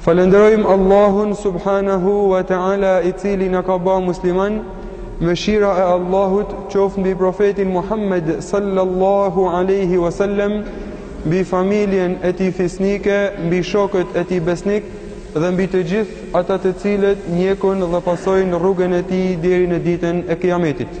Falenderojmë Allahun subhanahu wa ta'ala i cili na ka ba muslimanë mëshira e Allahut qoftë mbi profetin Muhammed sallallahu aleyhi wa sallem mbi familjen e tij fisnike mbi shokët e tij besnikë dhe mbi të gjithë ata të cilët ndjekin dhe pasojnë rrugën e tij deri në ditën e kiametit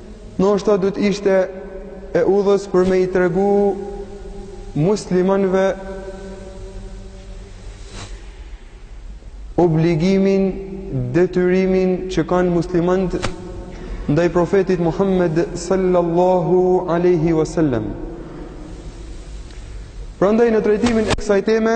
Ndoshta do të ishte e udhës për me i tregu muslimanëve obligimin, detyrimin që kanë muslimanët ndaj profetit Muhammed sallallahu alaihi wasallam. Prandaj në trajtimin e kësaj teme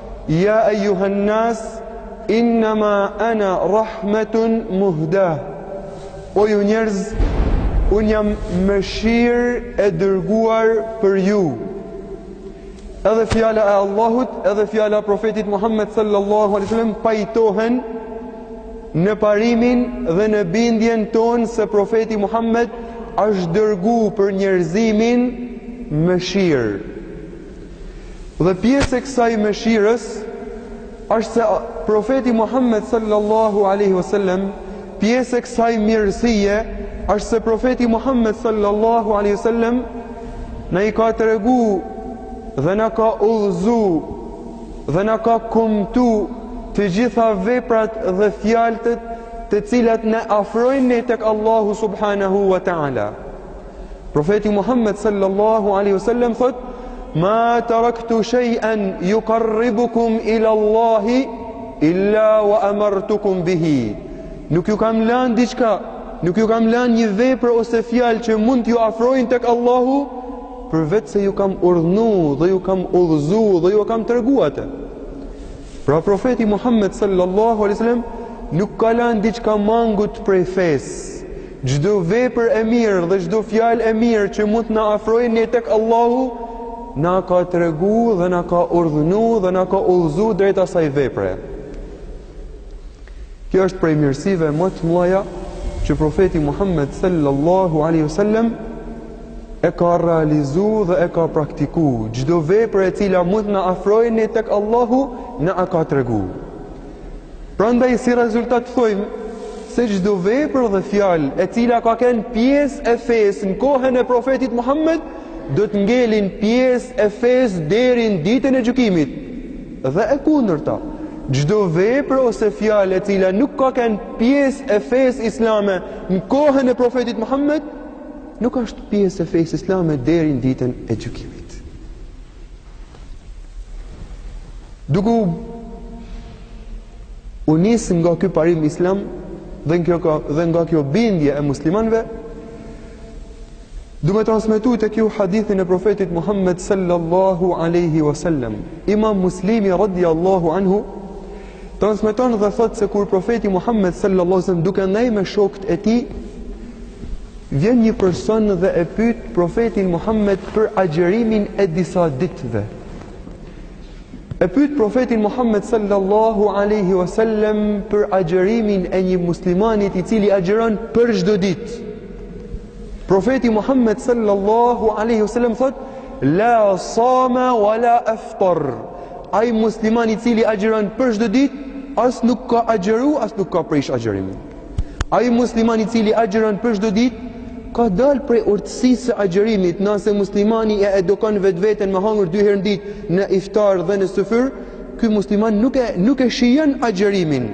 Ja ejjuhen nas, innama ana rahmetun muhda. O ju njerëz, unë jam mëshirë e dërguar për ju. Edhe fjala e Allahut, edhe fjala e profetit Muhammed sallallahu alaihi wasallam pajtohen në parimin dhe në bindjen tonë se profeti Muhammed ashtë dërgu për njerëzimin mëshirë. Dhe pjesë e kësaj mëshirës ashtë se profeti Muhammed sallallahu alaihi wasallam pjesë e kësaj mirësie ashtë se profeti Muhammed sallallahu alaihi wasallam na i ka tregu dhe na ka udhëzu dhe na ka kumtu të gjitha veprat dhe fjalët të cilat na afrojnë ne tek Allahu subhanahu wa taala Profeti Muhammed sallallahu alaihi wasallam thotë: "Ma taraktu shay'an yuqarribukum ila Allah illa wa amartukum bihi." Nuk ju kam lanë diçka, nuk ju kam lanë një vepër ose fjalë që mund t'ju afrojnë tek Allahu, përveç se ju kam urdhnu dhe ju kam udhëzu dhe ju kam tregu ate. Pra profeti Muhammed sallallahu alaihi wasallam nuk ka lanë diçka mangut prej fesë, Çdo vepër e mirë dhe çdo fjalë e mirë që mund të na afrojë ne tek Allahu, na ka tregu dhe na ka urdhënu dhe na ka udhëzu drejt asaj vepre. Kjo është prej mirësive ma të mëdhaja që profeti Muhammed sallallahu alaihi wasallam e ka realizu dhe e ka praktiku çdo vepër e cila mund të na afrojë ne tek Allahu na e ka tregu Prandaj si rezultat thojmë se çdo vepër dhe fjalë e cila ka kenë pjesë e fesë në kohën e profetit Muhammed do të ngelin pjesë e fesë deri në ditën e gjykimit. Dhe e kundërta, çdo vepër ose fjalë e cila nuk ka kenë pjesë e fesë islame në kohën e profetit Muhammed nuk është pjesë e fesë islame deri në ditën e gjykimit. Duke u nis nga ky parim islam dhe nga kjo dhe nga kjo bindje e muslimanëve du me transmetu tek ju hadithin e profetit Muhammed sallallahu alaihi wasallam Imam Muslimi radhiyallahu anhu transmeton dhe thot se kur profeti Muhammed sallallahu alaihi wasallam duke ndej me shokët e tij Vjen një person dhe e pyet Profetin Muhammed për agjërimin e disa ditëve. E pyet Profetin Muhammed sallallahu alaihi wasallam për agjërimin e një muslimanit i cili agjëron për çdo ditë. Profeti Muhammed sallallahu alaihi wasallam thot: "La sama wala aftar." Ai muslimani i cili agjëron për çdo ditë, as nuk ka agjëru, as nuk ka prish agjërimin. Ai muslimani i cili agjëron për çdo ditë ka dalë prej urtësisë së agjërimit, nëse muslimani e edukon vetveten me hangur dy herë në ditë në iftar dhe në syfyr, ky musliman nuk e nuk e shijon agjërimin.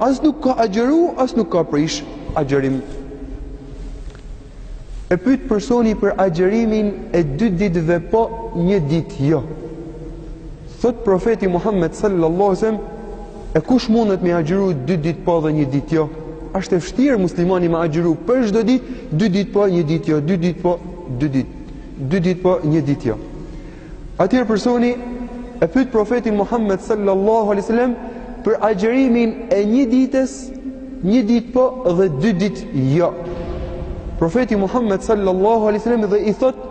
As nuk ka agjëru, as nuk ka prish agjërim. E pyet personi për agjërimin e dy ditëve po një ditë jo. Thot profeti Muhammed sallallahu alaihi wasallam, e kush mundet me agjëru dy ditë po dhe një ditë jo? Ashtë e vështirë muslimani me agjëru për çdo ditë, dy ditë po, një ditë jo, dy ditë po, dy ditë, dy ditë po, një ditë jo. Atëherë personi e pyet profetin Muhammed sallallahu alaihi wasallam për agjërimin e një ditës, një ditë po dhe dy ditë jo. Profeti Muhammed sallallahu alaihi wasallam dhe i thot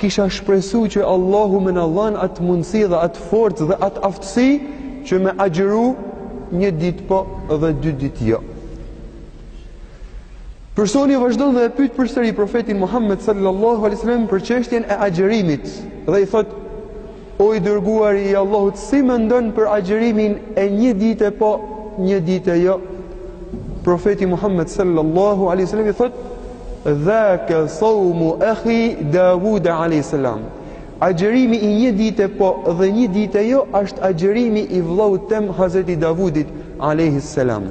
kisha shpresu që Allahu me na dhan atë mundësi dhe atë forcë dhe atë aftësi që me agjëru një ditë po dhe dy ditë jo. Personi vazhdon dhe e pyet përsëri profetin Muhammed sallallahu alaihi wasallam për çështjen e agjërimit dhe i thotë: O i dërguari i Allahut, si mendon për agjërimin e një dite po, një dite jo? Profeti Muhammed sallallahu alaihi wasallam i thotë: Dhaka sawmu akhi Dawud alaihi salam. Agjërimi i një dite po dhe një dite jo ashtë agjërimi i vllaut tem Hazreti Davudit alaihi salam.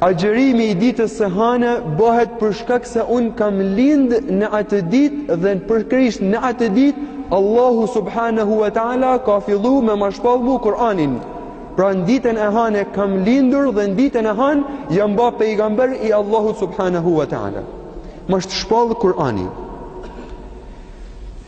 Agjërimi i ditës së hanë bahet për shkak se unë kam lind në atë ditë dhe në pikërisht në atë ditë Allahu subhanahu wa taala ka fillu me ma shpall mu Kur'anin. Pra në ditën e hanë kam lindur dhe në ditën e hanë jam ba pejgamber i Allahut subhanahu wa taala. M'asht shpall Kur'ani.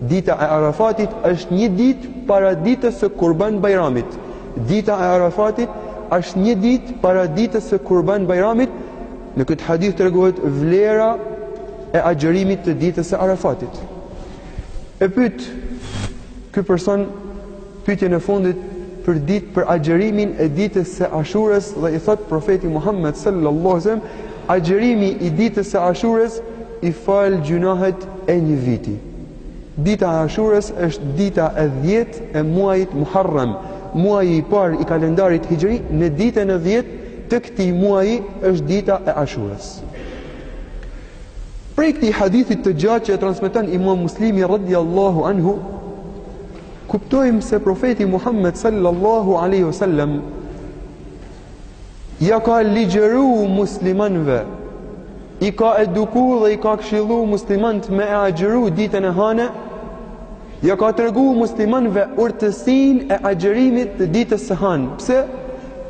Dita e Arafatit është një ditë para ditës së Kurban Bajramit. Dita e Arafatit është një ditë para ditës së Kurban Bajramit. Në këtë hadith tregohet vlera e agjërimit të ditës së Arafatit. E pyet ky person Pyetjen e fundit për ditë për agjërimin e ditës së Ashurës dhe i thotë Profeti Muhammed sallallahu alejhi wasallam agjërimi i ditës së Ashurës i fal gjynahet e një viti. Dita e Ashurës është dita e 10 e muajit Muharram, muaji i parë i kalendarit hijri, në ditën e 10 të këtij muaji është dita e Ashurës. Prej këtij hadithit të gjatë që e transmeton Imam Muslimi radhiyallahu anhu Kuptojmë se profeti Muhammed sallallahu alaihi wasallam ja ka ligjëru muslimanëve, i ka eduku dhe i ka këshillu muslimanët me e agjëru ditën e hanë, ja ka tregu muslimanëve urtësinë e agjërimit të ditës së hanë. Pse?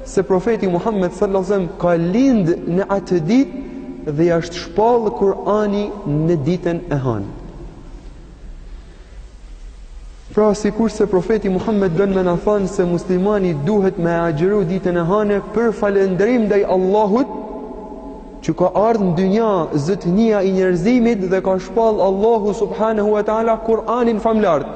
Se profeti Muhammed sallallahu alaihi wasallam ka lind në atë ditë dhe ja është shpall Kur'ani në ditën e hanë. Pra sikur se profeti Muhammed don me na thanë se muslimani duhet me agjëru ditën e hanë për falënderim ndaj Allahut që ka ardh në dynja zotnia i njerëzimit dhe ka shpall Allahu subhanahu wa taala Kur'anin famlart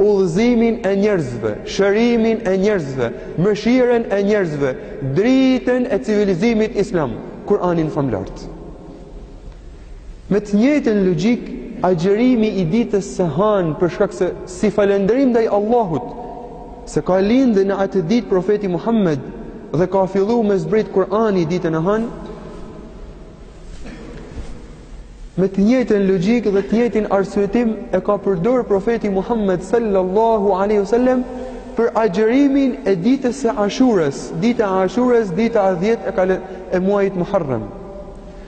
udhëzimin e njerëzve shërimin e njerëzve mëshirën e njerëzve dritën e civilizimit islam Kur'anin famlart Me të njëjtën logjikë, agjërimi i ditës së hanë për shkak se si falënderim ndaj Allahut se ka lind në atë ditë profeti Muhammed dhe ka fillu me zbrit Kur'ani ditën e hanë me të njëjtën logjikë dhe të njëjtin arsyetim e ka përdor profeti Muhammed sallallahu alaihi wasallam për agjërimin e ditës së Ashurës, dita e Ashurës, dita e 10 e, e muajit Muharram.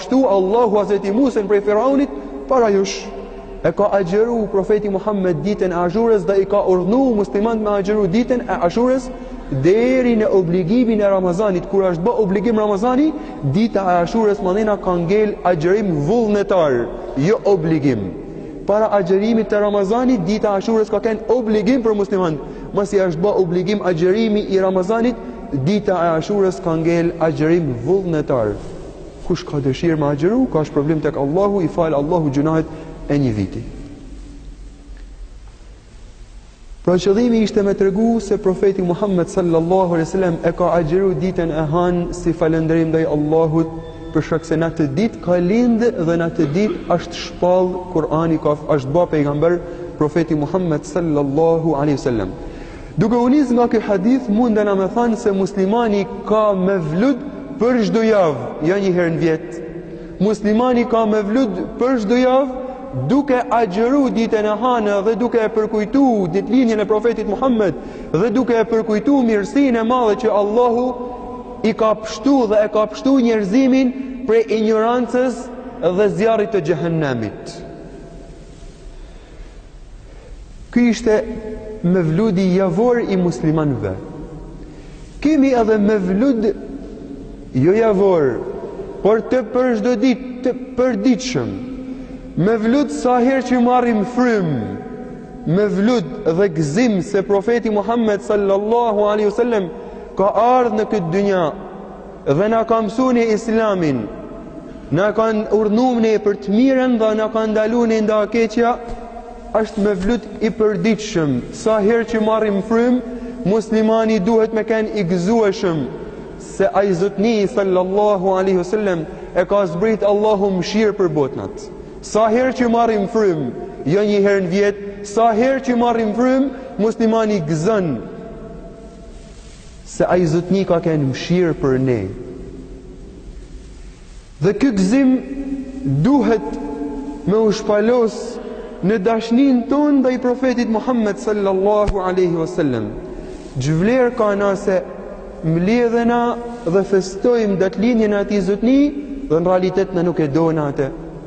Pështu Allahu Hazreti Musën prej Firaunit para jush e ka agjëru profeti Muhammed ditën e Ashurës dhe i ka urdhnu muslimant me agjëru ditën e Ashurës deri në obligimin e Ramazanit kur është bë obligim Ramazani dita e Ashurës mandena ka ngel agjërim vullnetar jo obligim para agjërimit të Ramazanit dita e Ashurës ka ken obligim për muslimant masi është bë obligim agjërimi i Ramazanit dita e Ashurës ka ngel agjërim vullnetar Kush ka dëshirë me agjëru, ka shpërblim tek Allahu, i fal Allahu gjunahet e një viti. Pra qëllimi ishte me tregu se profeti Muhammed sallallahu alaihi wasallam e ka agjëru ditën e hanë si falënderim ndaj Allahut për shkak se në atë ditë ka lind dhe në atë ditë është shpall Kur'ani, është ba pejgamber profeti Muhammed sallallahu alaihi wasallam. Duke u nisë nga ky hadith, mundena me thanë se muslimani ka mevlud për çdo javë, jo një herë në vjet. Muslimani ka mevlud për çdo javë, duke agjëru ditën e hanë dhe duke e përkujtu ditëlinjen e profetit Muhammed dhe duke e përkujtu mirësinë e madhe që Allahu i ka pshtu dhe e ka pshtu njerëzimin prej injorancës dhe zjarrit të xhehennemit. Ky ishte mevludi javor i muslimanëve. Kemi edhe mevlud jo javor, por të për çdo ditë, të përditshëm. Mevlud sa herë që marrim frymë, mevlud dhe gëzim se profeti Muhammed sallallahu alaihi wasallam ka ardh në këtë dynja Dhe na ka msu ne Islamin. Na ka urdhnu ne për të mirën dhe na ka ndalu ne nga e keqja. Është mevlud i përditshëm. Sa herë që marrim frymë, muslimani duhet me kenë i gëzueshëm se ai zotni sallallahu alaihi wasallam e ka zbrit Allahu mshirë për botnat. Sa herë që marrim frymë, jo një herë në vjet, sa herë që marrim frymë, muslimani gëzon se ai zotni ka kenë mshirë për ne. Dhe ky gëzim duhet me u shpalos në dashninë tonë ndaj profetit Muhammed sallallahu aleyhi vësallem. Ç'vlerë ka nëse mledhena dhe festojmë datëlinjen atij zotni dhe në realitet na nuk e dona atë.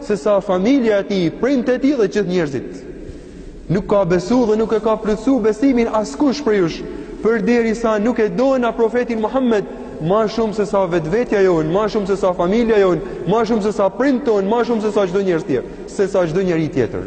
se sa familja e tij, prindët e tij dhe gjithë njerëzit. Nuk ka besu dhe nuk e ka plotësu besimin askush prej jush, përderisa nuk e dona profetin Muhammed, ma shumë se sa vetvetja jonë, ma shumë se sa familja jonë, ma shumë se sa prindt tonë, ma shumë se sa çdo njerëz tjetër, se sa çdo njeri tjetër.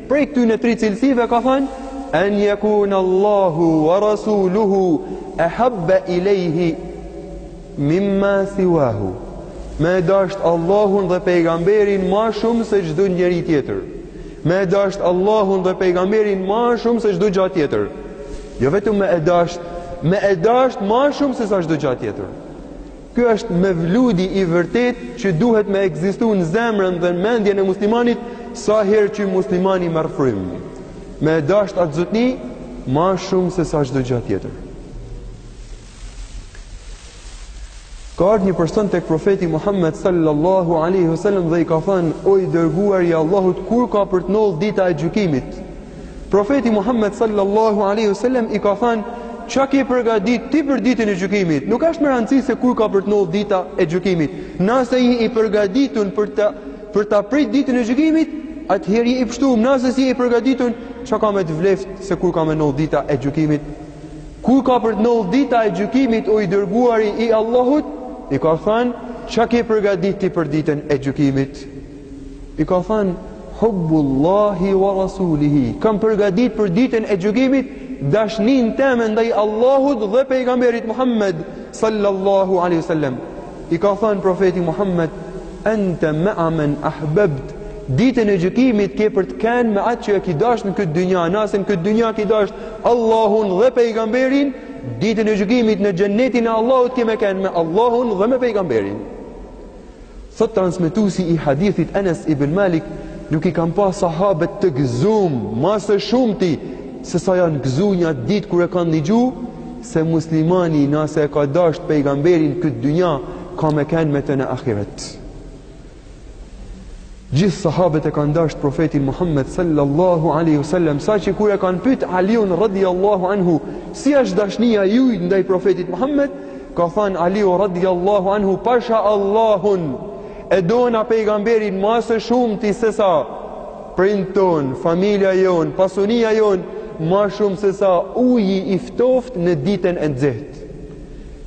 Prej këtyne tri cilësive ka thanë en yakuna Allahu wa rasuluhu ahabba ilayhi mimma siwahu. Me e dasht Allahun dhe pejgamberin ma shumë se çdo njeri tjetër. Me e dasht Allahun dhe pejgamberin ma shumë se çdo gja tjetër. Jo vetëm me dasht, me e dasht ma shumë se sa çdo gja tjetër. Ky është mevludi i vërtetë që duhet me ekzistu në zemrën dhe në mendjen e muslimanit sa herë që muslimani merr frymë. Me e dasht atë zotni, ma shumë se sa çdo gja tjetër. Ka ardhë një person tek profeti Muhammed sallallahu aleyhi sallam dhe i ka thanë, o i dërguar i Allahut, kur ka për të ndodh dita e gjykimit? Profeti Muhammed sallallahu alaihi wasallam i ka thanë, "Çka ke përgatit ti për ditën e gjykimit? Nuk asht me rëndësi se kur ka për të ndodh dita e gjykimit. Nëse je i përgatitun për të për ta prit ditën e gjykimit, atëherë je i pshtum. Nëse s'je i përgatitun, çka ka me të vleftë se kur ka me ndodh dita e gjykimit?" Kur ka për të ndodh dita e gjykimit o i dërguari i Allahut? I ka thanë, "Çka ke përgatit ti për ditën e gjykimit?" I ka thanë Hubbullahi wa Rasulihi. Kam përgatit për ditën e gjykimit dashninë teme ndaj Allahut dhe pejgamberit Muhammed sallallahu alaihi wasallam. I ka thanë profeti Muhammed anta ma'a man ahbabt. Ditën e gjykimit ke për të kenë me atë që e ke dasht në këtë dynja, nëse në këtë dynja ke dasht Allahun dhe pejgamberin, ditën e gjykimit në xhenetin e Allahut ke me kenë me Allahun dhe me pejgamberin. Thotë transmetuesi i hadithit Enes ibn Malik, nuk i kam pa sahabët të gëzum, ma së shumti, se sa janë gëzu njatë ditë kur e kanë nigju, se muslimani nëse e ka dasht pejgamberin n'këtë dynja, ka me kenë me të në ahiret. Gjithë sahabet e kanë dashtë profetin Muhammed sallallahu alaihi wasallam sa që kur e kanë pyet Aliun radhiyallahu anhu si asht dashnia e juaj ndaj profetit Muhammed ka thanë Aliu radhiyallahu anhu pasha Allahun e dona pejgamberin ma së shumti se sa prindt tonë, familja jonë, pasunia jonë, ma shumë se sa uji i ftoftë në ditën e nxehtë.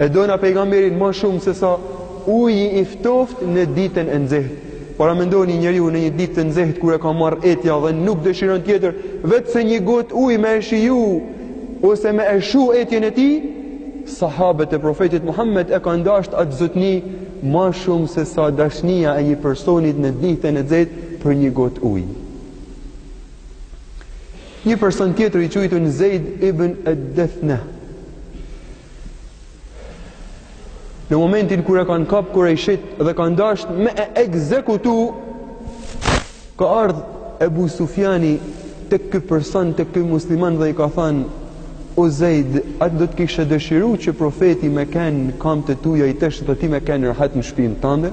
E dona Pejgamberin ma shumë se sa uji i ftoftë në ditën e nxehtë. Paramendoni njeriu në një ditë të nxehtë kur e ka marrë etja dhe nuk dëshiron tjetër veç se një gotë ujë me e shiju ose me e shu etjen e tij, sahabët e Profetit Muhammed e kanë dashtë atë zotni ma shumë se sa dashnia e një personit në ditën e nxehtë për një gotë ujë. Një person tjetër i qujtun Zeid ibn ad-Dathna Në momentin kur e kanë kap Kurejshit dhe kanë dashtë me e ekzekutu, ka ardh Ebu Sufjani tek ky person, tek ky musliman dhe i ka thanë O Zeid, a do të kishe dëshiru që profeti me kenë n'kamtë tuja tesh dhe ti me kenë rehat në shpinë tande?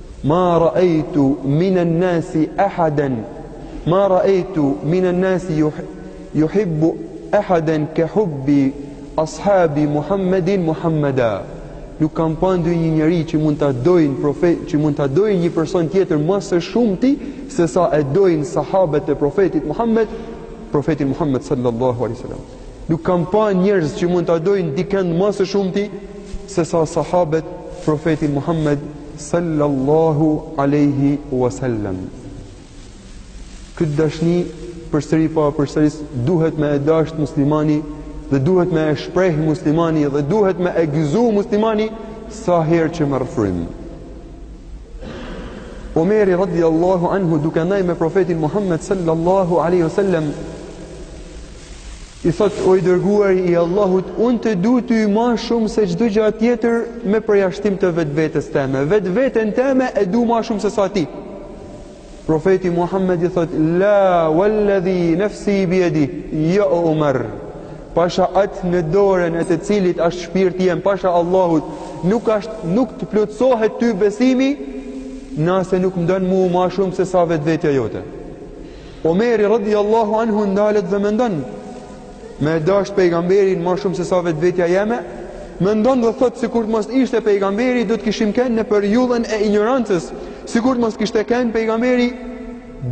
Ma ra'aytu min an-nasi ahadan ma ra'aytu min an-nasi yuhibbu ahadan ka hubbi ashabi Muhammedin Muhammada. Nuk kam pa ndonjë njeri që mund ta dojnë profet, që mund ta dojë një person tjetër më së shumti se sa e dojnë sahabët e profetit Muhammed, profetin Muhammed sallallahu alaihi wasallam. Nuk kam pa njerëz që mund ta dojnë dikën më së shumti se sa sahabët profetin Muhammed Sallallahu alejhi wa sallam. Këtë dashni përsëri po e përsëris duhet me e dashtë muslimani dhe duhet me e shprehë muslimani dhe duhet me e gëzu muslimani sa herë që merr frymë. Omeri radiallahu anhu duke ndaj me profetin Muhammed sallallahu aleyhi sallam I thotë, O i Dërguari i Allahut, unë të du ty ma shumë se çdo gjë tjetër me përjashtim të vetvetes teme. Vetveten teme e du ma shumë se sa ti. Profeti Muhammed i thotë, La walladhi nafsi bi yadi, jo, Umar. Pasha atë në dorën e të cilit âshtë shpirti jem, pasha Allahut, nuk është nuk të plotësohet ty besimi, nase nuk më don mu ma shumë se sa vetvetja jote. Omeri radiallahu anhu ndalet dhe mendon Me e dasht pejgamberin ma shumë se sa vetvetja jeme Mendon dhe thot sikur të mos ishte pejgamberi Do të kishim ken në mjegullën e injorancës Sikur të mos kishte ken pejgamberi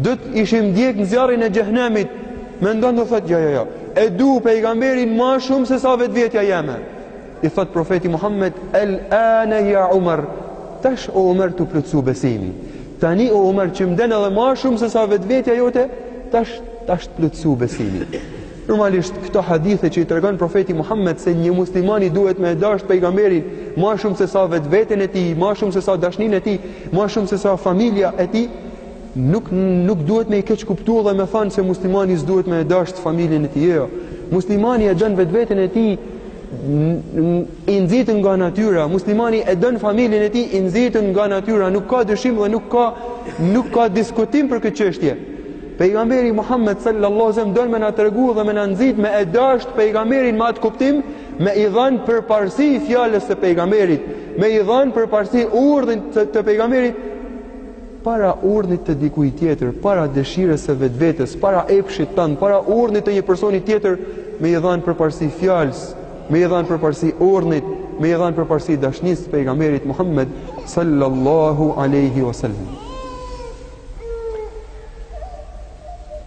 Do të ishim djek në zjarrin e xhehnemit Mendon dhe thot jo jo jo E du pejgamberin ma shumë se sa vetvetja jeme I thot profeti Muhammed, el ana ya Umar, tash o Umar t'u plotsu besimi. Tani o Umar që më don edhe ma shumë se sa vetvetja jote, tash tash t'u plotsu besimi. Normalisht këto hadithe që i tregon profeti Muhammed se një muslimani duhet me e dashtë pejgamberin ma shumë se sa vetveten e tij, ma shumë se sa dashninë e tij, ma shumë se sa familja e tij, Nuk nuk duhet me i keqkuptu dhe me thanë se muslimani s'duhet me e dashtë familjen e tij. Jo. Muslimani e don vetveten e tij i nxitun nga natyra. Muslimani e don familjen e tij i nxitun nga natyra, nuk ka dyshim dhe nuk ka nuk ka diskutim për këtë çështje. Pejgamberi Muhammed sallallahu alaihi wasallam don me na tregu dhe me na nxit me e dashtë pejgamberin me atë kuptim, me i dhan përparësi fjalës së pejgamberit, me i dhan përparësi urdhnit të, të pejgamberit para urdhnit të dikujt tjetër, para dëshirës së vetvetes, para epshit tënd, para urdhnit të një personi tjetër, me i dhanë përparësi fjalës, me i dhanë përparësi urdhnit, me i dhanë përparësi dashnisë së pejgamberit Muhammed sallallahu alaihi wasallam.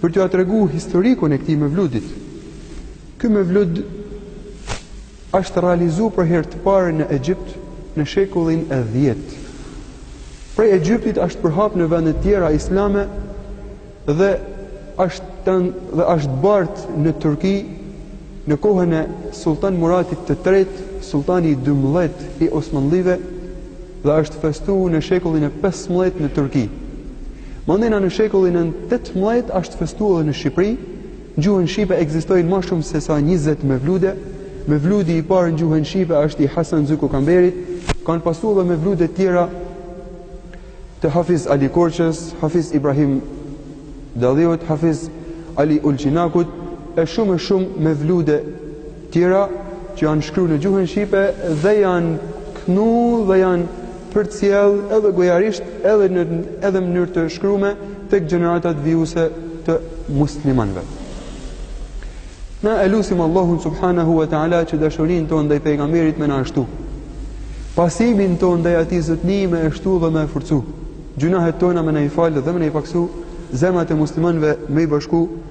Për t'jua tregu historikun e këtij mevludit. Ky mevlud është realizu për herë të parë në Egjipt në shekullin e 10. Prej Egjiptit është përhap në vendet tjera islame dhe është dhe është bart në Turki në kohën e Sultan Muratit të Tretë, sultani i 12 i Osmanllive, dhe është festu në shekullin e 15 në Turki. Mandena në shekullin e 18 është festu edhe në Shqipëri, n'gjuhën shqipe ekzistojnë ma shumë se sa 20 mevlude, mevludi i parë në gjuhën shqipe është i Hasan Zyko Kamberit, kanë pasu edhe mevlude tjera të Hafiz Ali Korçës, Hafiz Ibrahim Dalliut, Hafiz Ali Ulqinakut, e shumë e shumë mevlude tjera që janë shkru në gjuhën shqipe dhe janë knu dhe janë përcjell edhe gojarisht edhe në edhe mënyrë të shkrume tek gjeneratat vijuse të muslimanëve. Na e lusim Allahun subhanahu wa ta'ala që dashurinë tonë ndaj pejgamberit me na e shtu. Pasimin tonë ndaj atij zotni me e shtu dhe me e forcu. Gjynahet tona me na i falë dhe me na i paksu, zemrat e muslimanëve me i bashku,